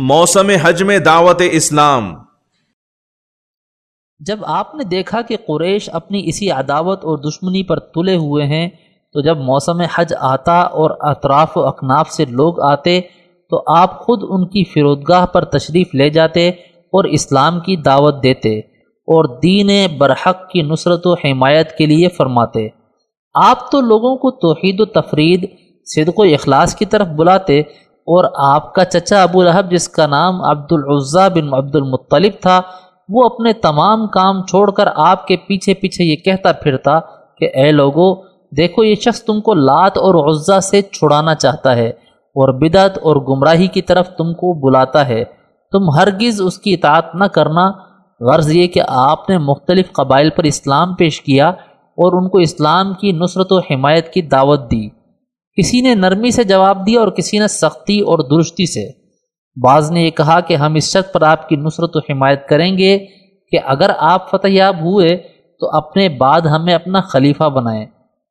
موسم حج میں دعوت اسلام۔ جب آپ نے دیکھا کہ قریش اپنی اسی عداوت اور دشمنی پر تلے ہوئے ہیں، تو جب موسم حج آتا اور اطراف و اکناف سے لوگ آتے، تو آپ خود ان کی فرودگاہ پر تشریف لے جاتے اور اسلام کی دعوت دیتے اور دین برحق کی نصرت و حمایت کے لیے فرماتے۔ آپ تو لوگوں کو توحید و تفرید، صدق و اخلاص کی طرف بلاتے اور آپ کا چچا ابو رحب جس کا نام عبد العضا بن عبد المطلب تھا، وہ اپنے تمام کام چھوڑ کر آپ کے پیچھے پیچھے یہ کہتا پھرتا کہ اے لوگو، دیکھو یہ شخص تم کو لات اور عزا سے چھڑانا چاہتا ہے اور بدعت اور گمراہی کی طرف تم کو بلاتا ہے۔ تم ہرگز اس کی اطاعت نہ کرنا۔ غرض یہ کہ آپ نے مختلف قبائل پر اسلام پیش کیا اور ان کو اسلام کی نصرت و حمایت کی دعوت دی۔ کسی نے نرمی سے جواب دیا اور کسی نے سختی اور درستی سے۔ بعض نے یہ کہا کہ ہم اس شخص پر آپ کی نصرت و حمایت کریں گے کہ اگر آپ فتح یاب ہوئے تو اپنے بعد ہمیں اپنا خلیفہ بنائیں۔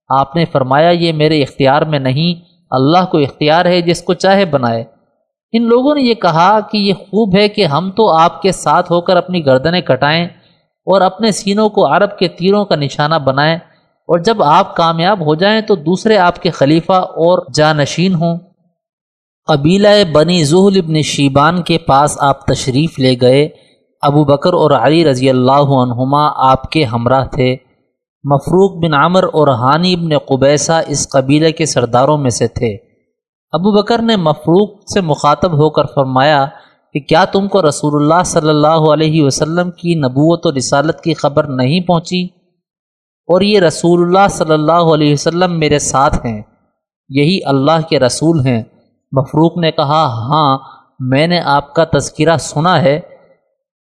آپ نے فرمایا، یہ میرے اختیار میں نہیں، اللہ کو اختیار ہے جس کو چاہے بنائے۔ ان لوگوں نے یہ کہا کہ یہ خوب ہے کہ ہم تو آپ کے ساتھ ہو کر اپنی گردنیں کٹائیں اور اپنے سینوں کو عرب کے تیروں کا نشانہ بنائیں۔ اور جب آپ کامیاب ہو جائیں تو دوسرے آپ کے خلیفہ اور جانشین ہوں۔ قبیلہ بنی زہل ابن شیبان کے پاس آپ تشریف لے گئے۔ ابو بکر اور علی رضی اللہ عنہما آپ کے ہمراہ تھے۔ مفروق بن عمر اور حانی ابن قبیسہ اس قبیلے کے سرداروں میں سے تھے۔ ابو بکر نے مفروق سے مخاطب ہو کر فرمایا کہ کیا تم کو رسول اللہ صلی اللہ علیہ وسلم کی نبوت و رسالت کی خبر نہیں پہنچی؟ اور یہ رسول اللہ صلی اللہ علیہ وسلم میرے ساتھ ہیں۔ یہی اللہ کے رسول ہیں۔ مفروق نے کہا ہاں میں نے آپ کا تذکرہ سنا ہے۔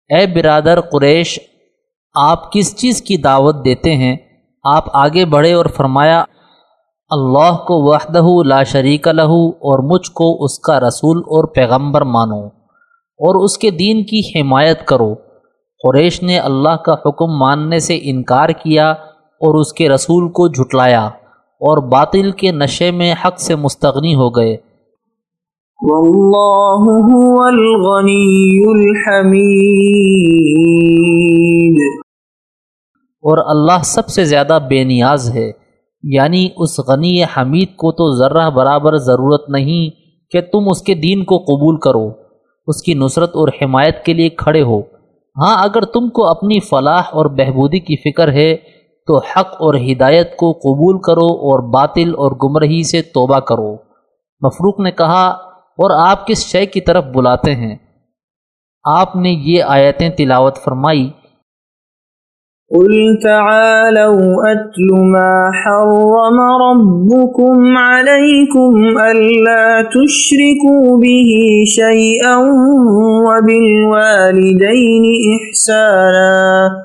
اے برادر قریش، آپ کس چیز کی دعوت دیتے ہیں؟ آپ آگے بڑھے اور فرمایا، اللہ کو وحدہ لا شریک لہو اور مجھ کو اس کا رسول اور پیغمبر مانو اور اس کے دین کی حمایت کرو۔ قریش نے اللہ کا حکم ماننے سے انکار کیا اور اس کے رسول کو جھٹلایا اور باطل کے نشے میں حق سے مستغنی ہو گئے۔ واللہ هو الغنی الحمید۔ اور اللہ سب سے زیادہ بے نیاز ہے۔ یعنی اس غنی حمید کو تو ذرہ برابر ضرورت نہیں کہ تم اس کے دین کو قبول کرو اس کی نصرت اور حمایت کے لیے کھڑے ہو۔ ہاں اگر تم کو اپنی فلاح اور بہبودی کی فکر ہے تو حق اور ہدایت کو قبول کرو اور باطل اور گمرہی سے توبہ کرو۔ مفروق نے کہا، اور آپ کس شے کی طرف بلاتے ہیں؟ آپ نے یہ آیتیں تلاوت فرمائی۔ قل تعالوا اتل ما حرم ربكم عليكم الا تشركوا به شيئا وبالوالدين احسانا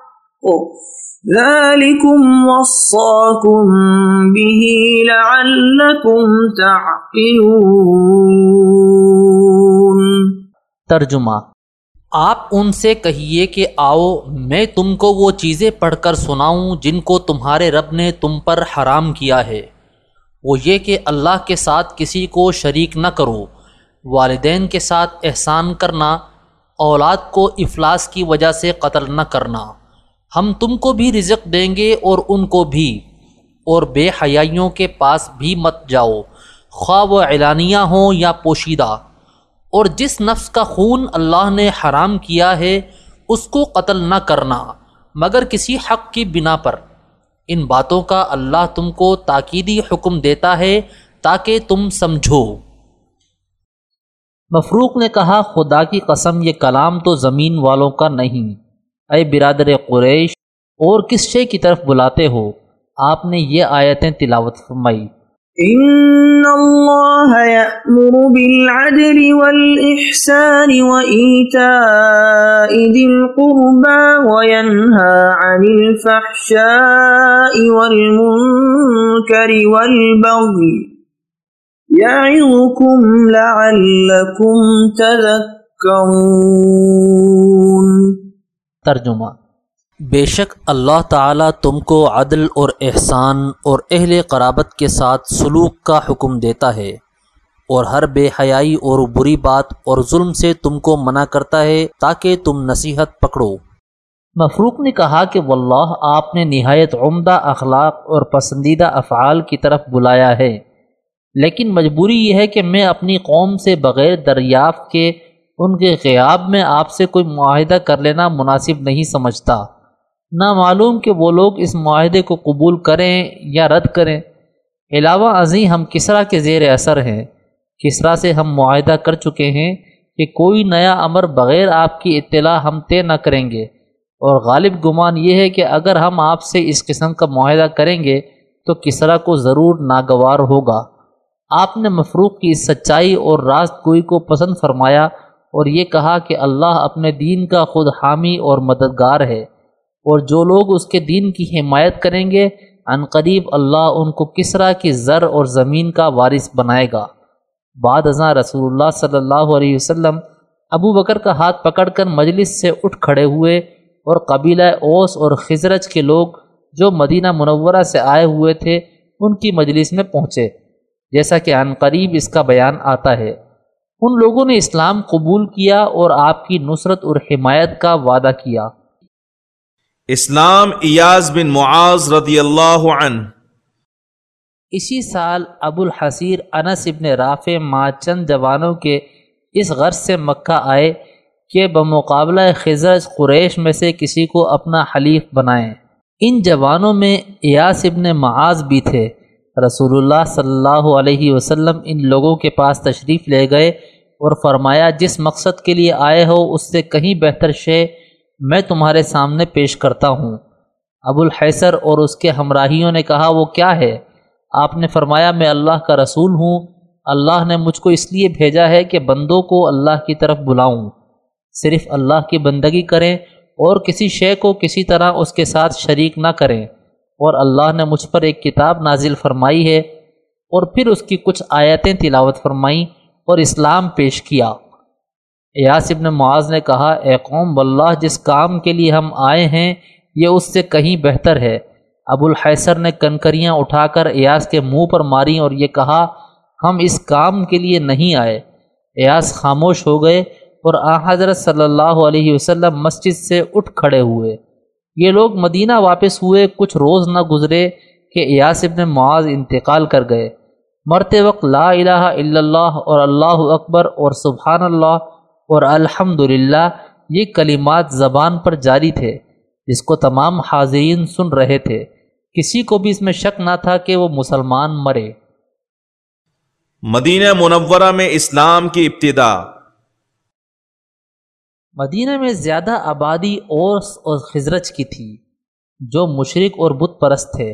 ذلكم وصاكم به لعلكم تعقلون. ترجمہ آپ ان سے کہیے کہ آؤ، میں تم کو وہ چیزیں پڑھ کر سناؤں جن کو تمہارے رب نے تم پر حرام کیا ہے۔ وہ یہ کہ اللہ کے ساتھ کسی کو شریک نہ کرو، والدین کے ساتھ احسان کرنا، اولاد کو افلاس کی وجہ سے قتل نہ کرنا۔ ہم تم کو بھی رزق دیں گے اور ان کو بھی، اور بے حیائیوں کے پاس بھی مت جاؤ۔ خواہ و اعلانیہ ہوں یا پوشیدہ۔ اور جس نفس کا خون اللہ نے حرام کیا ہے، اس کو قتل نہ کرنا، مگر کسی حق کی بنا پر۔ ان باتوں کا اللہ تم کو تاکیدی حکم دیتا ہے، تاکہ تم سمجھو۔ مفروق نے کہا، خدا کی قسم، یہ کلام تو زمین والوں کا نہیں۔ اے برادر قریش، اور کس شے کی طرف بلاتے ہو؟ آپ نے یہ آیتیں تلاوت فرمائی۔ إن الله يأمر بالعدل والإحسان وإيتاء ذي القربى وينهى عن الفحشاء والمنكر والبغي يعظكم لعلكم تذكرون ترجمہ۔ بے شک اللہ تعالیٰ تم کو عدل اور احسان اور اہل قرابت کے ساتھ سلوک کا حکم دیتا ہے اور ہر بے حیائی اور بری بات اور ظلم سے تم کو منع کرتا ہے تاکہ تم نصیحت پکڑو۔ مفروق نے کہا کہ واللہ آپ نے نہایت عمدہ اخلاق اور پسندیدہ افعال کی طرف بلایا ہے، لیکن مجبوری یہ ہے کہ میں اپنی قوم سے بغیر دریافت کے ان کے غیاب میں آپ سے کوئی معاہدہ کر لینا مناسب نہیں سمجھتا۔ نہ معلوم کہ وہ لوگ اس معاہدے کو قبول کریں یا رد کریں۔ علاوہ ازیں ہم کسرا کے زیر اثر ہیں۔ کسرا سے ہم معاہدہ کر چکے ہیں کہ کوئی نیا امر بغیر آپ کی اطلاع ہم طے نہ کریں گے۔ اور غالب گمان یہ ہے کہ اگر ہم آپ سے اس قسم کا معاہدہ کریں گے تو کسرا کو ضرور ناگوار ہوگا۔ آپ نے مفروق کی اس سچائی اور راست گوئی کو پسند فرمایا اور یہ کہا کہ اللہ اپنے دین کا خود حامی اور مددگار ہے، اور جو لوگ اس کے دین کی حمایت کریں گے قریب اللہ ان کو کسرا کی زر اور زمین کا وارث بنائے گا۔ بعد ازاں رسول اللہ صلی اللہ علیہ وسلم ابو بکر کا ہاتھ پکڑ کر مجلس سے اٹھ کھڑے ہوئے اور قبیلہ اوس اور خزرج کے لوگ جو مدینہ منورہ سے آئے ہوئے تھے، ان کی مجلس میں پہنچے۔ جیسا کہ عن قریب اس کا بیان آتا ہے۔ ان لوگوں نے اسلام قبول کیا اور آپ کی نصرت اور حمایت کا وعدہ کیا۔ اسلام ایاز بن معاذ رضی اللہ عنہ۔ اسی سال ابو الحصیر انس ابن رافع ماں چند جوانوں کے اس غرض سے مکہ آئے کہ بمقابلہ خزرج قریش میں سے کسی کو اپنا حلیف بنائیں۔ ان جوانوں میں ایاس ابن معاذ بھی تھے۔ رسول اللہ صلی اللہ علیہ وسلم ان لوگوں کے پاس تشریف لے گئے اور فرمایا، جس مقصد کے لیے آئے ہو، اس سے کہیں بہتر شے میں تمہارے سامنے پیش کرتا ہوں۔ ابو الحیثر اور اس کے ہمراہیوں نے کہا، وہ کیا ہے؟ آپ نے فرمایا، میں اللہ کا رسول ہوں۔ اللہ نے مجھ کو اس لیے بھیجا ہے کہ بندوں کو اللہ کی طرف بلاؤں۔ صرف اللہ کی بندگی کریں اور کسی شے کو کسی طرح اس کے ساتھ شریک نہ کریں۔ اور اللہ نے مجھ پر ایک کتاب نازل فرمائی ہے اور پھر اس کی کچھ آیتیں تلاوت فرمائیں اور اسلام پیش کیا۔ ایاس ابن معاذ نے کہا، اے قوم، واللہ، جس کام کے لیے ہم آئے ہیں، یہ اس سے کہیں بہتر ہے۔ ابو الحیثر نے کنکریاں اٹھا کر ایاس کے منہ پر ماری اور یہ کہا، ہم اس کام کے لیے نہیں آئے۔ ایاس خاموش ہو گئے اور آ حضرت صلی اللہ علیہ وسلم مسجد سے اٹھ کھڑے ہوئے۔ یہ لوگ مدینہ واپس ہوئے، کچھ روز نہ گزرے کہ ایاس ابن معاذ انتقال کر گئے۔ مرتے وقت لا الہ الا اللہ اور اللہ اکبر اور سبحان اللہ اور الحمد یہ کلمات زبان پر جاری تھے، جس کو تمام حاضرین سن رہے تھے۔ کسی کو بھی اس میں شک نہ تھا کہ وہ مسلمان مرے۔ مدینہ منورہ میں اسلام کی ابتدا۔ مدینہ میں زیادہ آبادی اوس اور خزرج کی تھی، جو مشرق اور بت پرست تھے،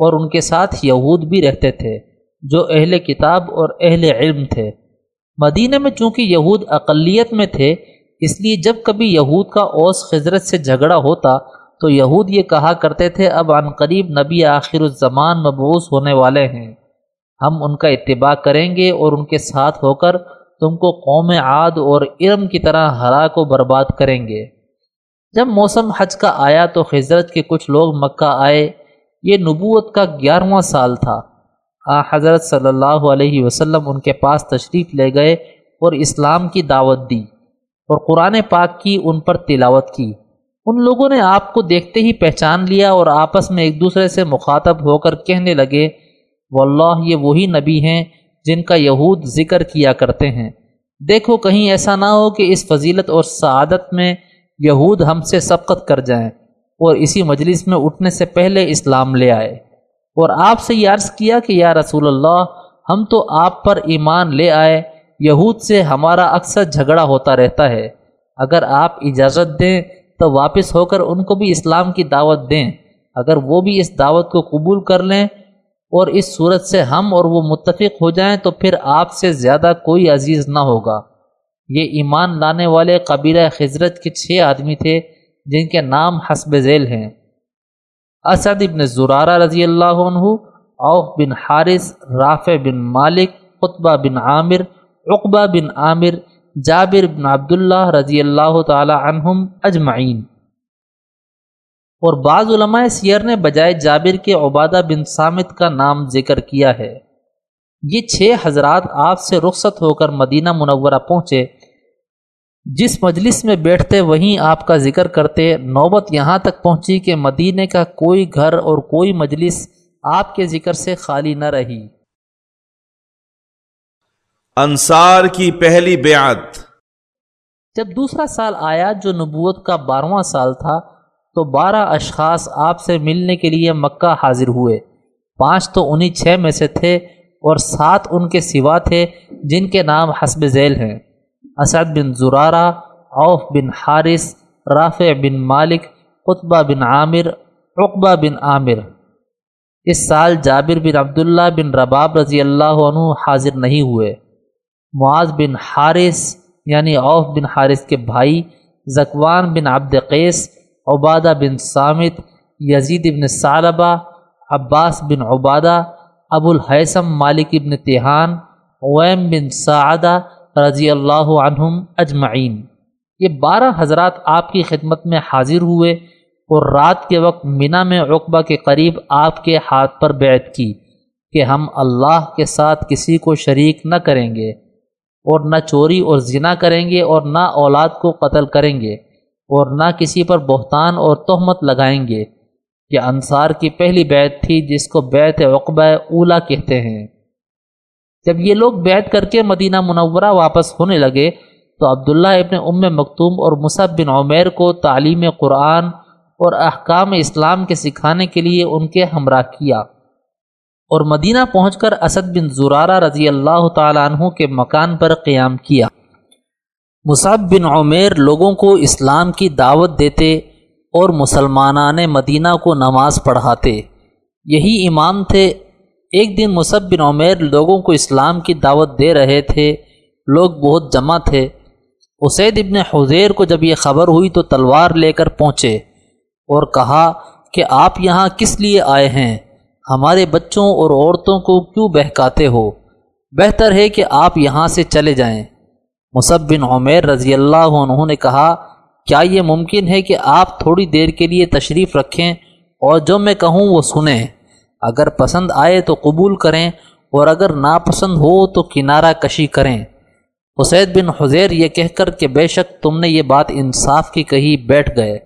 اور ان کے ساتھ یہود بھی رہتے تھے، جو اہل کتاب اور اہل علم تھے۔ مدینہ میں چونکہ یہود اقلیت میں تھے، اس لیے جب کبھی یہود کا اوس خزرت سے جھگڑا ہوتا، تو یہود یہ کہا کرتے تھے، اب عن قریب نبی آخر الزمان مبوس ہونے والے ہیں۔ ہم ان کا اتباع کریں گے اور ان کے ساتھ ہو کر تم کو قوم عاد اور ارم کی طرح ہرا کو برباد کریں گے۔ جب موسم حج کا آیا تو خزرت کے کچھ لوگ مکہ آئے۔ یہ نبوت کا گیارہواں سال تھا۔ آ حضرت صلی اللہ علیہ وسلم ان کے پاس تشریف لے گئے اور اسلام کی دعوت دی اور قرآن پاک کی ان پر تلاوت کی۔ ان لوگوں نے آپ کو دیکھتے ہی پہچان لیا اور آپس میں ایک دوسرے سے مخاطب ہو کر کہنے لگے، واللہ یہ وہی نبی ہیں جن کا یہود ذکر کیا کرتے ہیں۔ دیکھو کہیں ایسا نہ ہو کہ اس فضیلت اور سعادت میں یہود ہم سے سبقت کر جائیں اور اسی مجلس میں اٹھنے سے پہلے اسلام لے آئے۔ اور آپ سے یہ عرض کیا کہ یا رسول اللہ، ہم تو آپ پر ایمان لے آئے، یہود سے ہمارا اکثر جھگڑا ہوتا رہتا ہے۔ اگر آپ اجازت دیں تو واپس ہو کر ان کو بھی اسلام کی دعوت دیں۔ اگر وہ بھی اس دعوت کو قبول کر لیں اور اس صورت سے ہم اور وہ متفق ہو جائیں تو پھر آپ سے زیادہ کوئی عزیز نہ ہوگا۔ یہ ایمان لانے والے قبیلہ خزرت کے چھ آدمی تھے جن کے نام حسب ذیل ہیں۔ اسد ابن زرارہ رضی اللہ عنہ اوف بن حارث، رافع بن مالک، قطبہ بن عامر، عقبہ بن عامر، جابر بن عبداللہ رضی اللہ تعالی عنہم اجمعین۔ اور بعض علماء سیر نے بجائے جابر کے عبادہ بن سامت کا نام ذکر کیا ہے۔ یہ چھ حضرات آپ سے رخصت ہو کر مدینہ منورہ پہنچے۔ جس مجلس میں بیٹھتے وہیں آپ کا ذکر کرتے نوبت یہاں تک پہنچی کہ مدینہ کا کوئی گھر اور کوئی مجلس آپ کے ذکر سے خالی نہ رہی۔ انصار کی پہلی بیعت۔ جب دوسرا سال آیا جو نبوت کا بارہواں سال تھا تو بارہ اشخاص آپ سے ملنے کے لیے مکہ حاضر ہوئے۔ پانچ تو انہی چھ میں سے تھے اور سات ان کے سوا تھے جن کے نام حسب ذیل ہیں۔ اسد بن زرارہ اوف بن حارث، رافع بن مالک، قطبہ بن عامر، عقبہ بن عامر۔ اس سال جابر بن عبداللہ بن رباب رضی اللہ عنہ حاضر نہیں ہوئے۔ معاذ بن حارث یعنی اوف بن حارث کے بھائی، زکوان بن عبد قیس عبادہ بن سامت، یزید بن صالبہ عباس بن عبادہ، ابو الحسم مالک ابن تہان ویم بن سعدہ رضی اللہ عنہم اجمعین۔ یہ بارہ حضرات آپ کی خدمت میں حاضر ہوئے اور رات کے وقت مینا میں عقبہ کے قریب آپ کے ہاتھ پر بیعت کی کہ ہم اللہ کے ساتھ کسی کو شریک نہ کریں گے اور نہ چوری اور زنا کریں گے اور نہ اولاد کو قتل کریں گے۔ اور نہ کسی پر بہتان اور تہمت لگائیں گے یہ انصار کی پہلی بیت تھی جس کو بیت عقبہ اولا کہتے ہیں۔ جب یہ لوگ بیت کر کے مدینہ منورہ واپس ہونے لگے تو عبداللہ ابن ام مکتوم اور مصب بن عمیر کو تعلیم قرآن اور احکام اسلام کے سکھانے کے لیے ان کے ہمراہ کیا۔ اور مدینہ پہنچ کر اسد بن زرارہ رضی اللہ تعالیٰ عنہ کے مکان پر قیام کیا۔ مصعب بن عمیر لوگوں کو اسلام کی دعوت دیتے اور مسلمانان مدینہ کو نماز پڑھاتے۔ یہی امام تھے۔ ایک دن مصب بن عمیر لوگوں کو اسلام کی دعوت دے رہے تھے۔ لوگ بہت جمع تھے۔ اسید ابن حضیر کو جب یہ خبر ہوئی تو تلوار لے کر پہنچے اور کہا کہ آپ یہاں کس لیے آئے ہیں؟ ہمارے بچوں اور عورتوں کو کیوں بہکاتے ہو؟ بہتر ہے کہ آپ یہاں سے چلے جائیں۔ مصب بن عمیر رضی اللہ عنہ نے کہا، کیا یہ ممکن ہے کہ آپ تھوڑی دیر کے لیے تشریف رکھیں اور جو میں کہوں وہ سنیں؟ اگر پسند آئے تو قبول کریں اور اگر ناپسند ہو تو کنارہ کشی کریں حسید بن حضیر یہ کہہ کر کہ بے شک تم نے یہ بات انصاف کی کہی، بیٹھ گئے۔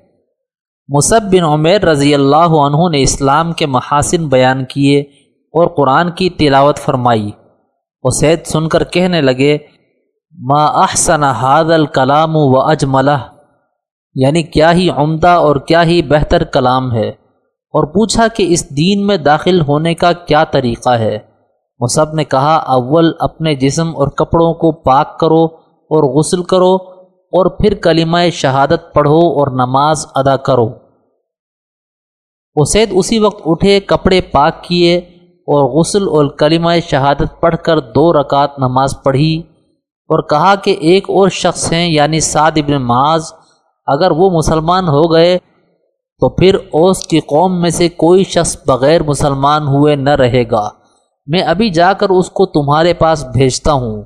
مصب بن عمیر رضی اللہ عنہ نے اسلام کے محاسن بیان کیے اور قرآن کی تلاوت فرمائی۔ حسید سن کر کہنے لگے ما احسن حاد الکلام و اجملہ یعنی کیا ہی عمدہ اور کیا ہی بہتر کلام ہے، اور پوچھا کہ اس دین میں داخل ہونے کا کیا طریقہ ہے۔ مصب نے کہا، اول اپنے جسم اور کپڑوں کو پاک کرو اور غسل کرو اور پھر کلمہ شہادت پڑھو اور نماز ادا کرو۔ اسید اسی وقت اٹھے، کپڑے پاک کیے اور غسل اور کلمہ شہادت پڑھ کر دو رکعت نماز پڑھی۔ اور کہا کہ ایک اور شخص ہیں یعنی سعد ابن معاذ۔ اگر وہ مسلمان ہو گئے، تو پھر اوس کی قوم میں سے کوئی شخص بغیر مسلمان ہوئے نہ رہے گا۔ میں ابھی جا کر اس کو تمہارے پاس بھیجتا ہوں۔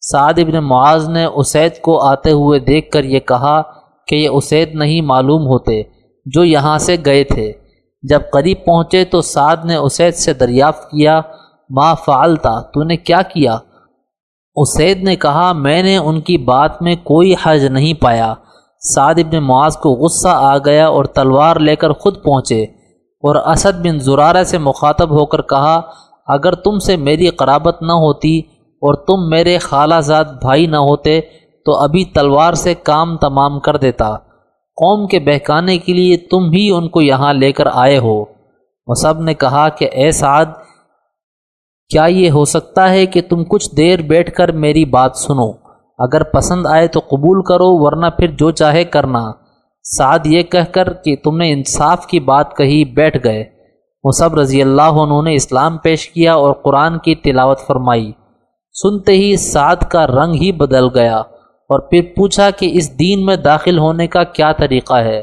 سعد ابن معاذ نے اسید کو آتے ہوئے دیکھ کر یہ کہا کہ یہ اسید نہیں معلوم ہوتے جو یہاں سے گئے تھے۔ جب قریب پہنچے تو سعد نے اسید سے دریافت کیا، ما فعلتا، تو نے کیا کیا؟ اسید نے کہا، میں نے ان کی بات میں کوئی حج نہیں پایا۔ سعد ابن معاذ کو غصہ آ گیا اور تلوار لے کر خود پہنچے اور اسد بن زرارہ سے مخاطب ہو کر کہا، اگر تم سے میری قرابت نہ ہوتی اور تم میرے خالہ زاد بھائی نہ ہوتے تو ابھی تلوار سے کام تمام کر دیتا۔ قوم کے بہکانے کے لیے تم ہی ان کو یہاں لے کر آئے ہو۔ مصب نے کہا کہ، اے سعد کیا یہ ہو سکتا ہے کہ تم کچھ دیر بیٹھ کر میری بات سنو؟ اگر پسند آئے تو قبول کرو، ورنہ پھر جو چاہے کرنا۔ سعد یہ کہہ کر کہ تم نے انصاف کی بات کہی، بیٹھ گئے۔ مصب رضی اللہ عنہ نے اسلام پیش کیا اور قرآن کی تلاوت فرمائی۔ سنتے ہی سعد کا رنگ ہی بدل گیا اور پھر پوچھا کہ اس دین میں داخل ہونے کا کیا طریقہ ہے؟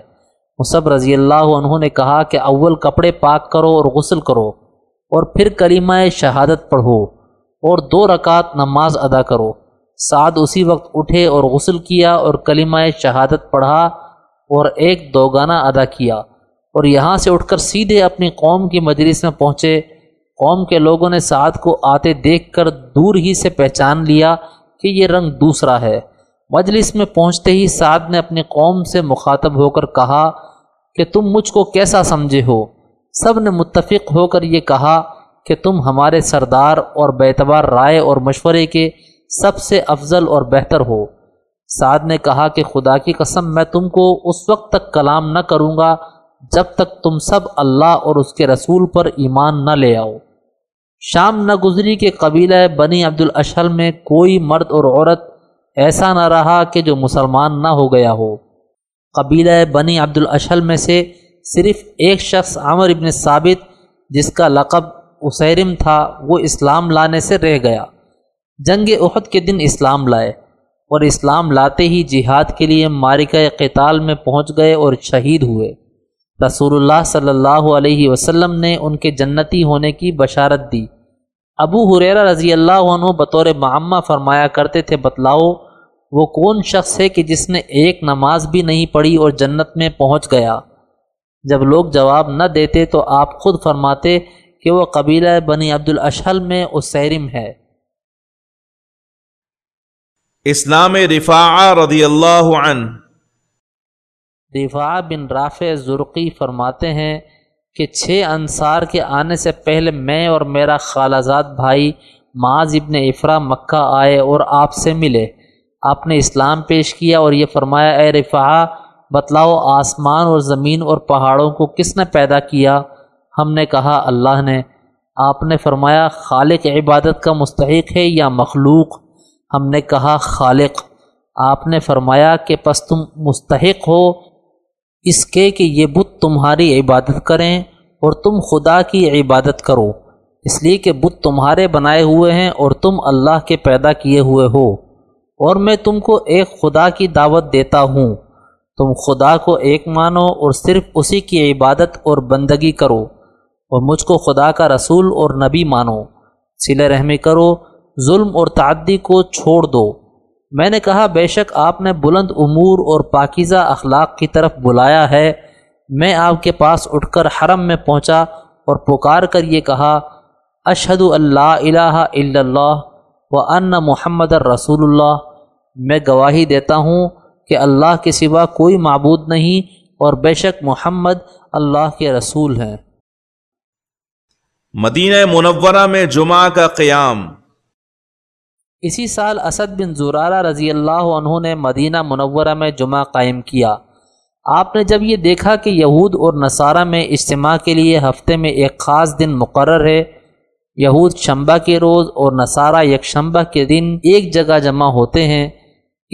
مصب رضی اللہ عنہ نے کہا کہ اول کپڑے پاک کرو اور غسل کرو۔ اور پھر کلمہ شہادت پڑھو اور دو رکعت نماز ادا کرو۔ سعد اسی وقت اٹھے اور غسل کیا اور کلمہ شہادت پڑھا اور ایک دوگانہ ادا کیا اور یہاں سے اٹھ کر سیدھے اپنی قوم کی مجلس میں پہنچے۔ قوم کے لوگوں نے سعد کو آتے دیکھ کر دور ہی سے پہچان لیا کہ یہ رنگ دوسرا ہے۔ مجلس میں پہنچتے ہی سعد نے اپنی قوم سے مخاطب ہو کر کہا کہ تم مجھ کو کیسا سمجھے ہو؟ سب نے متفق ہو کر یہ کہا کہ تم ہمارے سردار اور بیتبار رائے اور مشورے کے سب سے افضل اور بہتر ہو۔ سعد نے کہا کہ خدا کی قسم، میں تم کو اس وقت تک کلام نہ کروں گا جب تک تم سب اللہ اور اس کے رسول پر ایمان نہ لے آؤ۔ شام نہ گزری کے قبیلہ بنی عبد الاشل میں کوئی مرد اور عورت ایسا نہ رہا کہ جو مسلمان نہ ہو گیا ہو۔ قبیلہ بنی عبد الاشل میں سے صرف ایک شخص عمر ابن ثابت جس کا لقب اسیرم تھا، وہ اسلام لانے سے رہ گیا۔ جنگ احد کے دن اسلام لائے اور اسلام لاتے ہی جہاد کے لیے مارکہ قتال میں پہنچ گئے اور شہید ہوئے۔ رسول اللہ صلی اللہ علیہ وسلم نے ان کے جنتی ہونے کی بشارت دی۔ ابو حریرہ رضی اللہ عنہ بطور معمہ فرمایا کرتے تھے، بتلاؤ، وہ کون شخص ہے کہ جس نے ایک نماز بھی نہیں پڑھی اور جنت میں پہنچ گیا؟ جب لوگ جواب نہ دیتے تو آپ خود فرماتے کہ وہ قبیلہ بنی عبد الاشحل میں اسیرم ہے۔ اسلام رفاع رضی اللہ عنہ۔ رفاع بن رافع زرقی فرماتے ہیں کہ چھ انصار کے آنے سے پہلے میں اور میرا خالازاد بھائی معاذ ابن افرا مکہ آئے اور آپ سے ملے۔ آپ نے اسلام پیش کیا اور یہ فرمایا اے رفاع بتلاؤ آسمان اور زمین اور پہاڑوں کو کس نے پیدا کیا؟ ہم نے کہا، اللہ نے۔ آپ نے فرمایا، خالق عبادت کا مستحق ہے یا مخلوق؟ ہم نے کہا، خالق۔ آپ نے فرمایا کہ پس تم مستحق ہو، اس کے کہ یہ بت تمہاری عبادت کریں اور تم خدا کی عبادت کرو۔ اس لیے کہ بت تمہارے بنائے ہوئے ہیں اور تم اللہ کے پیدا کیے ہوئے ہو۔ اور میں تم کو ایک خدا کی دعوت دیتا ہوں۔ تم خدا کو ایک مانو اور صرف اسی کی عبادت اور بندگی کرو اور مجھ کو خدا کا رسول اور نبی مانو۔ سل رحمی کرو، ظلم اور تعدی کو چھوڑ دو۔ میں نے کہا، بے شک آپ نے بلند امور اور پاکیزہ اخلاق کی طرف بلایا ہے۔ میں آپ کے پاس اٹھ کر حرم میں پہنچا اور پکار کر یہ کہا، اشہد اللہ الہ الا اللہ و ان محمد الرسول اللہ۔ میں گواہی دیتا ہوں کہ اللہ کے سوا کوئی معبود نہیں اور بے شک محمد اللہ کے رسول ہیں۔ مدینہ منورہ میں جمعہ کا قیام۔ اسی سال اسد بن زرارہ رضی اللہ عنہ نے مدینہ منورہ میں جمعہ قائم کیا۔ آپ نے جب یہ دیکھا کہ یہود اور نصارہ میں اجتماع کے لیے ہفتے میں ایک خاص دن مقرر ہے یہود شمبہ کے روز اور نصارہ یکشنبہ کے دن ایک جگہ جمع ہوتے ہیں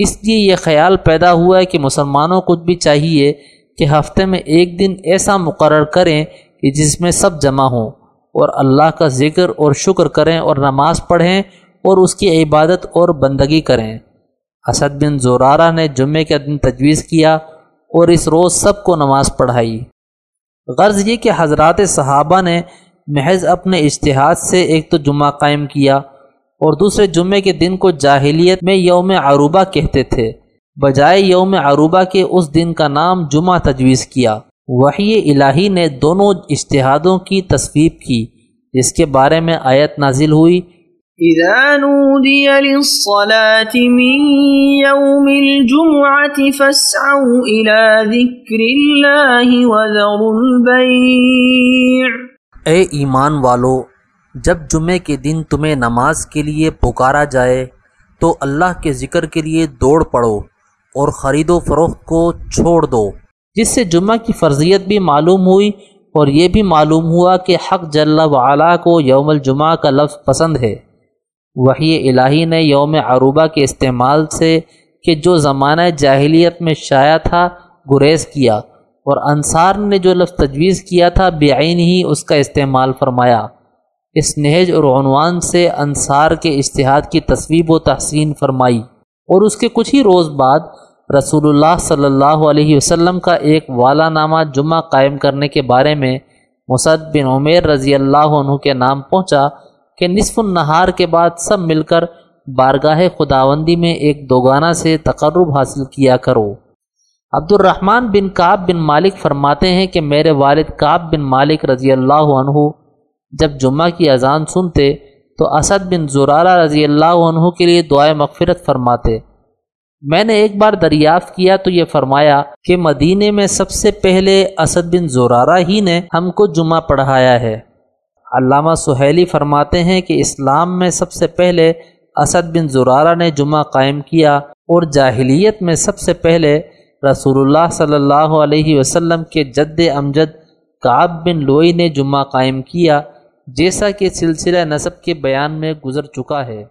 اس لیے یہ خیال پیدا ہوا ہے کہ مسلمانوں کو بھی چاہیے کہ ہفتے میں ایک دن ایسا مقرر کریں کہ جس میں سب جمع ہوں اور اللہ کا ذکر اور شکر کریں اور نماز پڑھیں اور اس کی عبادت اور بندگی کریں۔ اسد بن زورارہ نے جمعے کے دن تجویز کیا اور اس روز سب کو نماز پڑھائی۔ غرض یہ کہ حضرات صحابہ نے محض اپنے اشتہاد سے ایک تو جمعہ قائم کیا اور دوسرے جمعے کے دن کو جاہلیت میں یوم عروبہ کہتے تھے۔ بجائے یوم عروبہ کے اس دن کا نام جمعہ تجویز کیا۔ وحی الہی نے دونوں اشتہادوں کی تصویب کی۔ جس کے بارے میں آیت نازل ہوئی۔ إذا نودي للصلاة من يوم الجمعة فاسعوا إلى ذكر الله وذروا البيع اے ایمان والو جب جمعے کے دن تمہیں نماز کے لیے پکارا جائے، تو اللہ کے ذکر کے لیے دوڑ پڑو اور خرید و فروخت کو چھوڑ دو۔ جس سے جمعہ کی فرضیت بھی معلوم ہوئی اور یہ بھی معلوم ہوا کہ حق جل وعلا کو یوم الجمعہ کا لفظ پسند ہے۔ وحی الہی نے یوم عروبہ کے استعمال سے کہ جو زمانہ جاہلیت میں شائع تھا، گریز کیا اور انصار نے جو لفظ تجویز کیا تھا بعین ہی اس کا استعمال فرمایا۔ اس نہج اور عنوان سے انصار کے اشتہاد کی تصویب و تحسین فرمائی اور اس کے کچھ ہی روز بعد رسول اللہ صلی اللہ علیہ وسلم کا ایک والا نامہ جمعہ قائم کرنے کے بارے میں مصد بن عمیر رضی اللہ عنہ کے نام پہنچا کہ نصف النہار کے بعد سب مل کر بارگاہ خداوندی میں ایک دوگانہ سے تقرب حاصل کیا کرو۔ عبد الرحمن بن کعب بن مالک فرماتے ہیں کہ میرے والد کعب بن مالک رضی اللہ عنہ جب جمعہ کی اذان سنتے تو اسد بن زرارہ رضی اللہ عنہ کے لیے دعائے مغفرت فرماتے۔ میں نے ایک بار دریافت کیا تو یہ فرمایا کہ مدینے میں سب سے پہلے اسد بن زورارہ ہی نے ہم کو جمعہ پڑھایا ہے۔ علامہ سہیلی فرماتے ہیں کہ اسلام میں سب سے پہلے اسد بن زورارہ نے جمعہ قائم کیا اور جاہلیت میں سب سے پہلے رسول اللہ صلی اللہ علیہ وسلم کے جد امجد کعب بن لوئی نے جمعہ قائم کیا۔ جیسا کہ سلسلہ نصب کے بیان میں گزر چکا ہے۔